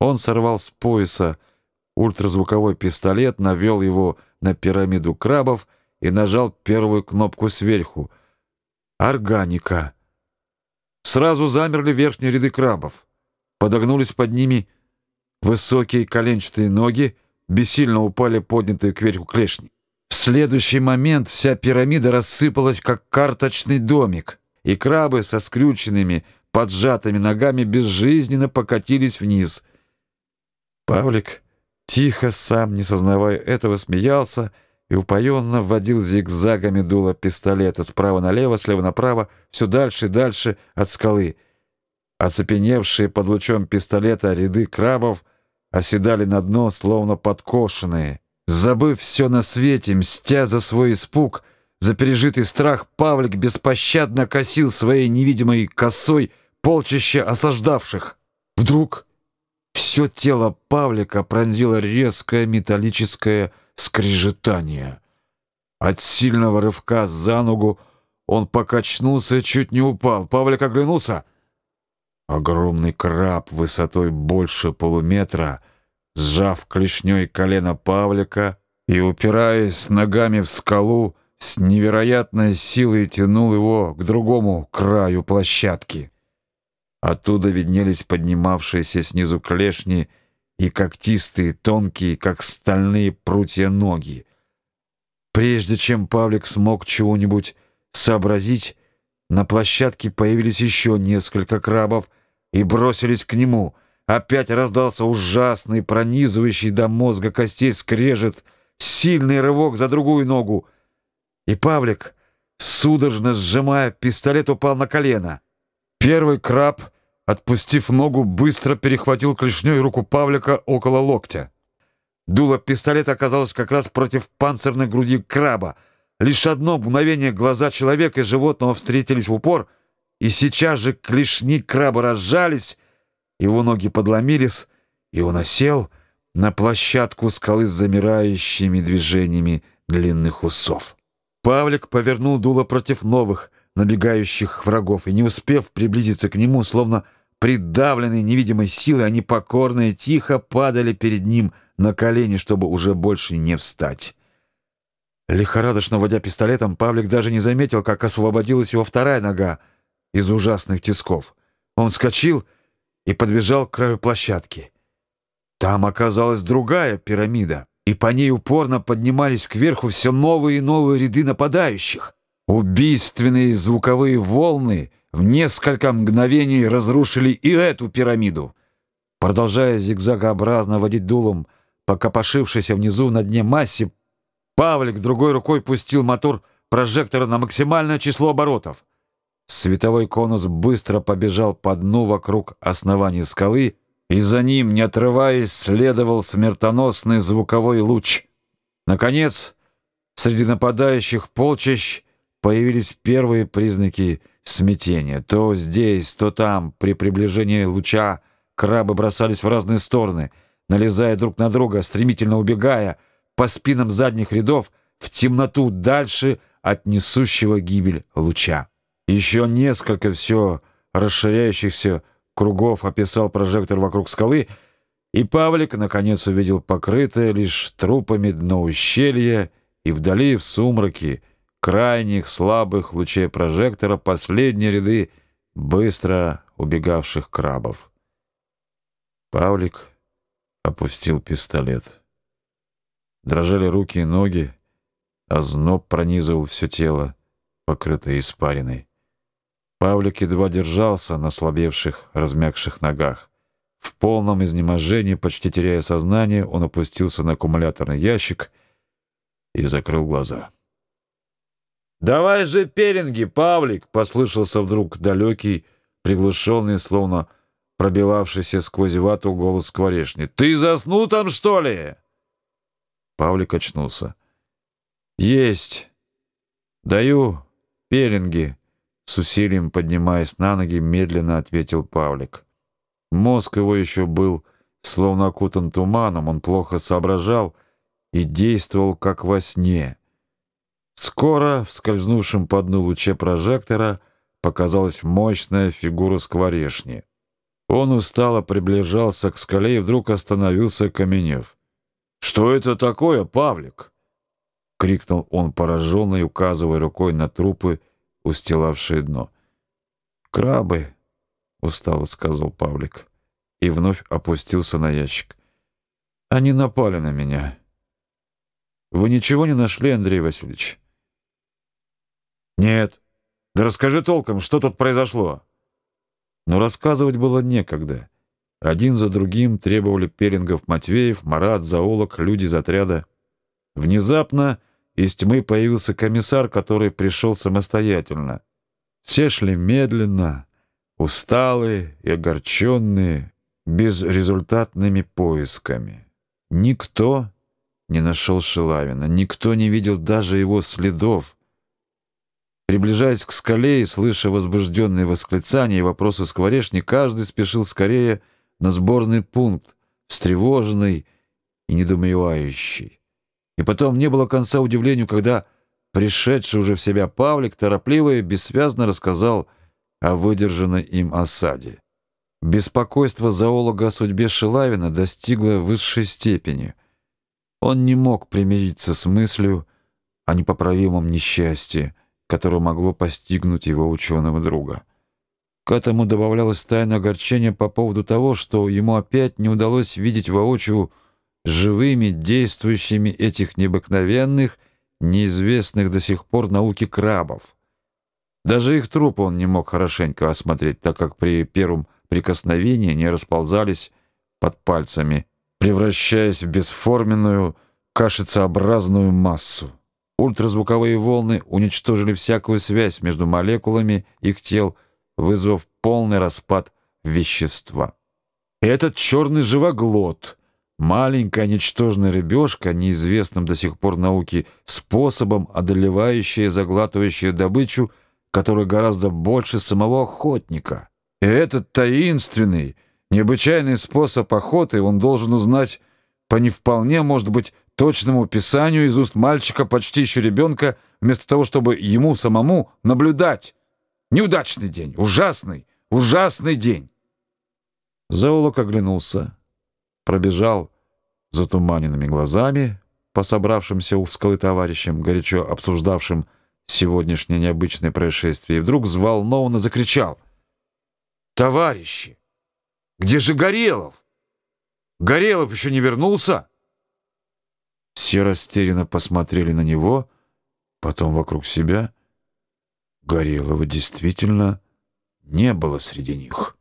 Он сорвал с пояса ультразвуковой пистолет, навел его на пирамиду крабов и нажал первую кнопку сверху. Органика. Сразу замерли верхние ряды крабов. Подогнулись под ними высокие коленчатые ноги, бессильно упали поднятые кверху клешни. В следующий момент вся пирамида рассыпалась, как карточный домик, и крабы со скрюченными, поджатыми ногами безжизненно покатились вниз. Павлик тихо, сам не сознавая этого, смеялся и упоенно вводил зигзагами дуло пистолета справа налево, слева направо, все дальше и дальше от скалы. Оцепеневшие под лучом пистолета ряды крабов оседали на дно, словно подкошенные. Забыв все на свете, мстя за свой испуг, за пережитый страх, Павлик беспощадно косил своей невидимой косой полчища осаждавших. Вдруг все тело Павлика пронзило резкое металлическое скрежетание. От сильного рывка за ногу он покачнулся и чуть не упал. Павлик оглянулся. Огромный краб высотой больше полуметра, сжав клешней колено Павлика и упираясь ногами в скалу, с невероятной силой тянул его к другому краю площадки. Оттуда виднелись поднимавшиеся снизу клешни и когтистые, тонкие, как стальные прутья ноги. Прежде чем Павлик смог чего-нибудь сообразить, на площадке появились еще несколько крабов и бросились к нему. Опять раздался ужасный, пронизывающий до мозга костей скрежет, сильный рывок за другую ногу. И Павлик, судорожно сжимая пистолет, упал на колено. Первый краб, отпустив ногу, быстро перехватил клешней руку Павлика около локтя. Дуло пистолета оказалось как раз против панцирной груди краба. Лишь одно мгновение глаза человека и животного встретились в упор, и сейчас же клешни краба разжались, его ноги подломились, и он осел на площадку скалы с замирающими движениями длинных усов. Павлик повернул дуло против новых, набегающих врагов, и не успев приблизиться к нему, словно придавленные невидимой силой, они покорно и тихо падали перед ним на колени, чтобы уже больше не встать. Лихорадочно водя пистолетом, Павлик даже не заметил, как освободилась его вторая нога из ужасных тисков. Он вскочил и подбежал к краю площадки. Там оказалась другая пирамида, и по ней упорно поднимались кверху все новые и новые ряды нападающих. Убийственные звуковые волны в несколько мгновений разрушили и эту пирамиду. Продолжая зигзагообразно водить дулом по копошившейся внизу на дне массе, Павлик другой рукой пустил мотор прожектора на максимальное число оборотов. Световой конус быстро побежал по дну вокруг основания скалы, и за ним, не отрываясь, следовал смертоносный звуковой луч. Наконец, среди нападающих полчищ появились первые признаки смятения. То здесь, то там, при приближении луча, крабы бросались в разные стороны, налезая друг на друга, стремительно убегая по спинам задних рядов в темноту дальше от несущего гибель луча. Еще несколько все расширяющихся кругов описал прожектор вокруг скалы, и Павлик наконец увидел покрытое лишь трупами дно ущелья и вдали в сумраке крайних слабых лучей прожектора последние ряды быстро убегавших крабов. Павлик опустил пистолет. Дрожали руки и ноги, а зноб пронизывал все тело, покрытое испариной. Павлик едва держался на слабевших, размякших ногах. В полном изнеможении, почти теряя сознание, он опустился на аккумуляторный ящик и закрыл глаза. «Давай же пеленги, Павлик!» — послышался вдруг далекий, приглушенный, словно пробивавшийся сквозь вату голос скворечни. «Ты заснул там, что ли?» Павлик очнулся. «Есть! Даю пеленги!» С усилием поднимаясь на ноги, медленно ответил Павлик. Мозг его еще был словно окутан туманом, он плохо соображал и действовал как во сне. Скоро в скользнувшем по дну луче прожектора показалась мощная фигура скворечни. Он устало приближался к скале и вдруг остановился, каменев. «Что это такое, Павлик?» — крикнул он пораженный, указывая рукой на трупы, устилавшие дно. «Крабы!» — устало сказал Павлик и вновь опустился на ящик. «Они напали на меня. Вы ничего не нашли, Андрей Васильевич?» «Нет. Да расскажи толком, что тут произошло?» Но рассказывать было некогда. Один за другим требовали Перингов, Матвеев, Марат, зоолог, люди из отряда. Внезапно из тьмы появился комиссар, который пришел самостоятельно. Все шли медленно, усталые и огорченные, безрезультатными поисками. Никто не нашел Шилавина, никто не видел даже его следов. Приближаясь к скале и слыша возбужденные восклицания и вопросы скворечни, каждый спешил скорее на сборный пункт, встревоженный и недоумевающий. И потом не было конца удивлению, когда пришедший уже в себя Павлик торопливо и бессвязно рассказал о выдержанной им осаде. Беспокойство зоолога о судьбе Шилавина достигло высшей степени. Он не мог примириться с мыслью о непоправимом несчастье, которое могло постигнуть его ученого друга. К этому добавлялось тайное огорчение по поводу того, что ему опять не удалось видеть воочию живыми, действующими этих необыкновенных, неизвестных до сих пор науке крабов. Даже их трупы он не мог хорошенько осмотреть, так как при первом прикосновении они расползались под пальцами, превращаясь в бесформенную, кашицеобразную массу. Ультразвуковые волны уничтожили всякую связь между молекулами их тел, вызвав полный распад вещества. Этот черный живоглот, маленькая ничтожная рыбешка, неизвестным до сих пор науке способом, одолевающая и заглатывающая добычу, которая гораздо больше самого охотника. И этот таинственный, необычайный способ охоты он должен узнать по не вполне, может быть, точному писанию из уст мальчика, почти еще ребенка, вместо того, чтобы ему самому наблюдать. Неудачный день, ужасный, ужасный день. Зоолог оглянулся, пробежал затуманенными глазами по собравшимся у скалы товарищам, горячо обсуждавшим сегодняшнее необычное происшествие, и вдруг взволнованно закричал: "Товарищи, где же Горелов? Горелов еще не вернулся?" Все растерянно посмотрели на него, потом вокруг себя. Горелого действительно не было среди них.